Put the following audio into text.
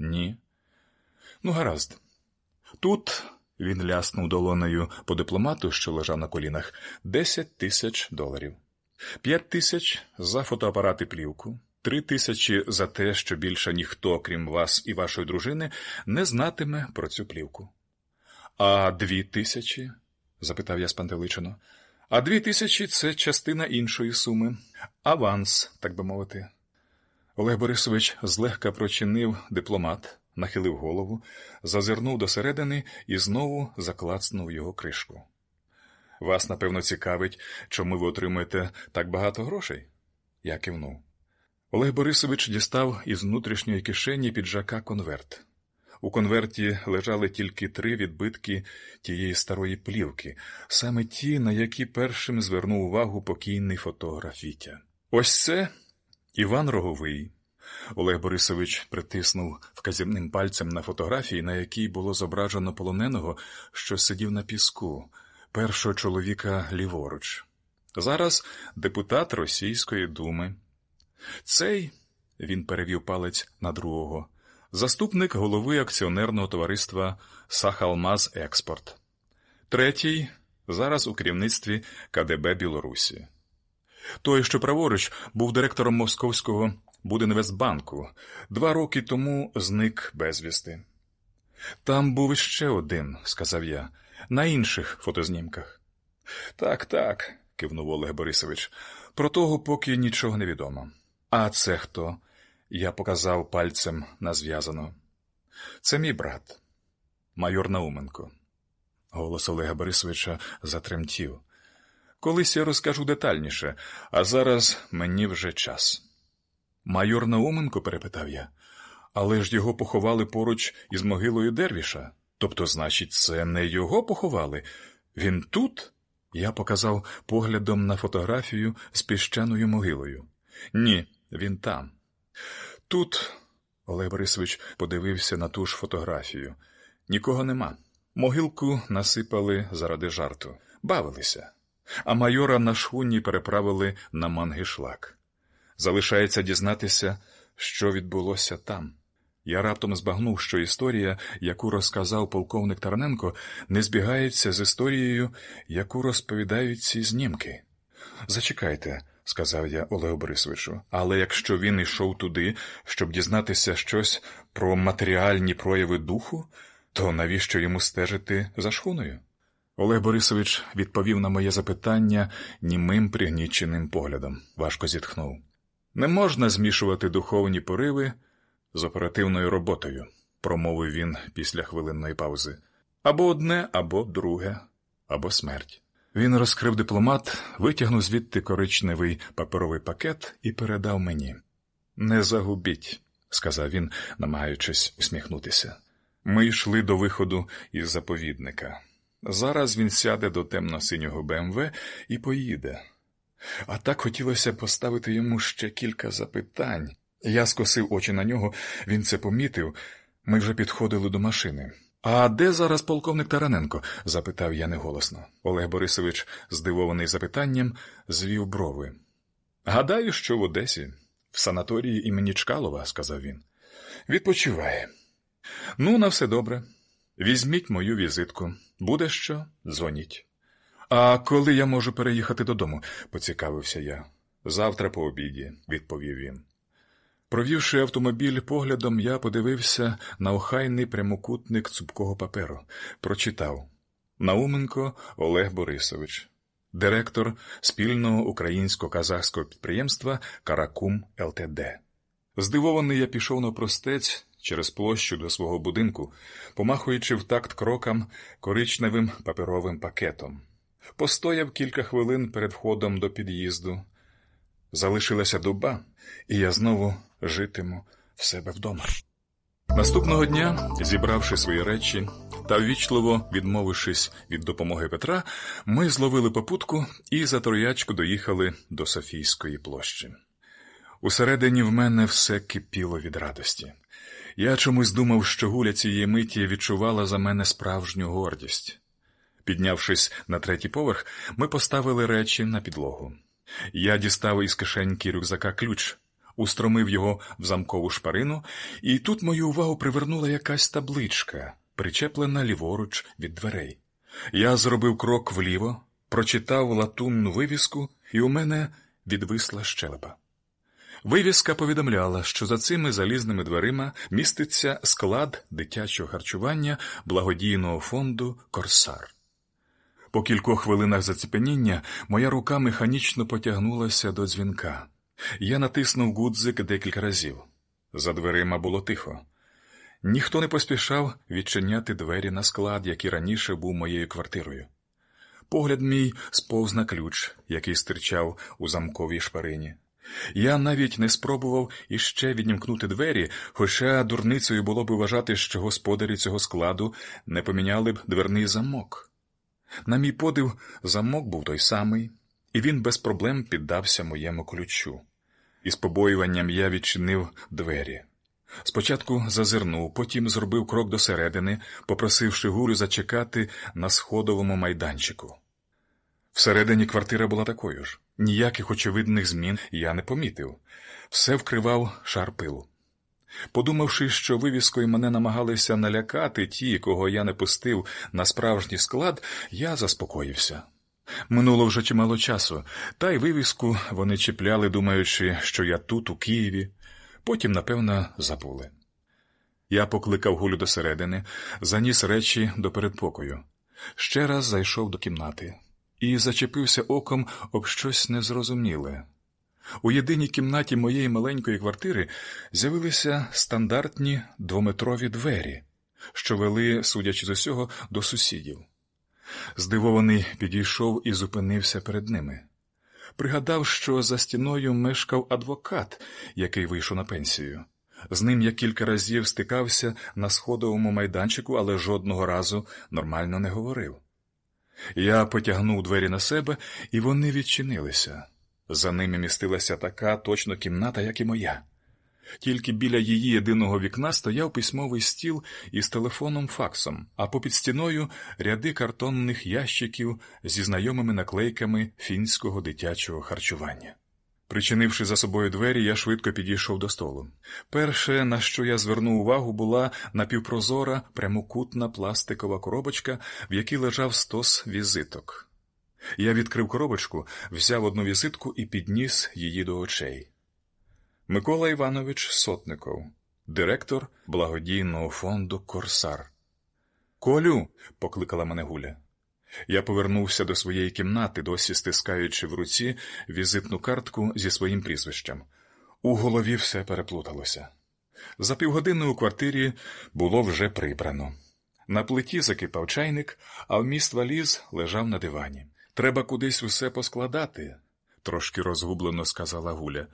Ні. Ну, гаразд. Тут він ляснув долонею по дипломату, що лежав на колінах, десять тисяч доларів. П'ять тисяч за фотоапарат і плівку, три тисячі за те, що більше ніхто, крім вас і вашої дружини, не знатиме про цю плівку. А дві тисячі? запитав я спантеличено. А дві тисячі це частина іншої суми, аванс, так би мовити. Олег Борисович злегка прочинив дипломат, нахилив голову, зазирнув досередини і знову заклацнув його кришку. Вас, напевно, цікавить, чому ви отримуєте так багато грошей? Я кивнув. Олег Борисович дістав із внутрішньої кишені піджака конверт. У конверті лежали тільки три відбитки тієї старої плівки, саме ті, на які першим звернув увагу покійний фотограф Вітя. Ось це Іван Роговий. Олег Борисович притиснув вказівним пальцем на фотографії, на якій було зображено полоненого, що сидів на піску, першого чоловіка ліворуч. Зараз депутат Російської думи. Цей він перевів палець на другого заступник голови акціонерного товариства Сахалмаз Експорт. Третій зараз у керівництві КДБ Білорусі. Той, що праворуч, був директором Московського Будинвестбанку, два роки тому зник безвісти. Там був іще один, сказав я, на інших фотознімках. Так, так, кивнув Олег Борисович, про того поки нічого не відомо. А це хто? Я показав пальцем на зв'язано. Це мій брат, майор Науменко. Голос Олега Борисовича затремтів. Колись я розкажу детальніше, а зараз мені вже час. Майор Науменко, перепитав я, але ж його поховали поруч із могилою Дервіша. Тобто, значить, це не його поховали? Він тут? Я показав поглядом на фотографію з піщаною могилою. Ні, він там. Тут, Олег Борисович подивився на ту ж фотографію. Нікого нема. Могилку насипали заради жарту, бавилися, а майора на шхуні переправили на мангишлак. Залишається дізнатися, що відбулося там. Я раптом збагнув, що історія, яку розказав полковник Тарненко, не збігається з історією, яку розповідають ці знімки. Зачекайте, сказав я Олегу Борисовичу, але якщо він йшов туди, щоб дізнатися щось про матеріальні прояви духу, то навіщо йому стежити за шхуною? Олег Борисович відповів на моє запитання німим пригніченим поглядом, важко зітхнув. Не можна змішувати духовні пориви з оперативною роботою, промовив він після хвилинної паузи. Або одне, або друге, або смерть. Він розкрив дипломат, витягнув звідти коричневий паперовий пакет і передав мені. Не загубіть, сказав він, намагаючись усміхнутися. Ми йшли до виходу із заповідника. Зараз він сяде до темно-синього БМВ і поїде. А так хотілося поставити йому ще кілька запитань. Я скосив очі на нього, він це помітив. Ми вже підходили до машини. А де зараз полковник Тараненко? запитав я неголосно. Олег Борисович, здивований запитанням, звів брови. Гадаю, що в Одесі, в санаторії імені Чкалова, сказав він. Відпочиває. Ну, на все добре. Візьміть мою візитку. Буде що? Дзвоніть. А коли я можу переїхати додому? поцікавився я. Завтра по обіді, відповів він. Провівши автомобіль поглядом, я подивився на охайний прямокутник цупкого паперу, прочитав Науменко Олег Борисович, директор спільного українсько-казахського підприємства Каракум ЛТД. Здивований я пішов на простець через площу до свого будинку, помахуючи в такт крокам коричневим паперовим пакетом. Постояв кілька хвилин перед входом до під'їзду. Залишилася доба, і я знову житиму в себе вдома. Наступного дня, зібравши свої речі та ввічливо відмовившись від допомоги Петра, ми зловили попутку і за троячку доїхали до Софійської площі. Усередині в мене все кипіло від радості. Я чомусь думав, що гуля цієї миті відчувала за мене справжню гордість. Піднявшись на третій поверх, ми поставили речі на підлогу. Я дістав із кишеньки рюкзака ключ, устромив його в замкову шпарину, і тут мою увагу привернула якась табличка, причеплена ліворуч від дверей. Я зробив крок вліво, прочитав латунну вивіску, і у мене відвисла щелепа. Вивіска повідомляла, що за цими залізними дверима міститься склад дитячого харчування благодійного фонду Корсар. По кількох хвилинах заціпеніння моя рука механічно потягнулася до дзвінка. Я натиснув гудзик декілька разів. За дверима було тихо. Ніхто не поспішав відчиняти двері на склад, який раніше був моєю квартирою. Погляд мій сповз на ключ, який стирчав у замковій шпарині. Я навіть не спробував іще відімкнути двері, хоча дурницею було б вважати, що господарі цього складу не поміняли б дверний замок. На мій подив, замок був той самий, і він без проблем піддався моєму ключу. Із побоюванням я відчинив двері. Спочатку зазирнув, потім зробив крок до середини, попросивши гулю зачекати на сходовому майданчику. Всередині квартира була такою ж. Ніяких очевидних змін я не помітив, все вкривав шар пилу. Подумавши, що вивіскою мене намагалися налякати ті, кого я не пустив на справжній склад, я заспокоївся. Минуло вже чимало часу, та й вивіску вони чіпляли, думаючи, що я тут, у Києві, потім, напевно, забули. Я покликав гулю до середини, заніс речі до передпокою, ще раз зайшов до кімнати і зачепився оком об щось незрозуміле. У єдиній кімнаті моєї маленької квартири з'явилися стандартні двометрові двері, що вели, судячи з усього, до сусідів. Здивований підійшов і зупинився перед ними. Пригадав, що за стіною мешкав адвокат, який вийшов на пенсію. З ним я кілька разів стикався на сходовому майданчику, але жодного разу нормально не говорив. Я потягнув двері на себе, і вони відчинилися. За ними містилася така точно кімната, як і моя. Тільки біля її єдиного вікна стояв письмовий стіл із телефоном факсом, а попід стіною ряди картонних ящиків зі знайомими наклейками фінського дитячого харчування. Причинивши за собою двері, я швидко підійшов до столу. Перше, на що я звернув увагу, була напівпрозора прямокутна пластикова коробочка, в якій лежав стос візиток. Я відкрив коробочку, взяв одну візитку і підніс її до очей. Микола Іванович Сотников, директор благодійного фонду Корсар. Колю. покликала мене Гуля. Я повернувся до своєї кімнати, досі стискаючи в руці візитну картку зі своїм прізвищем. У голові все переплуталося. За півгодини у квартирі було вже прибрано. На плиті закипав чайник, а вміст валіз лежав на дивані. Треба кудись усе поскладати, трошки розгублено сказала Гуля.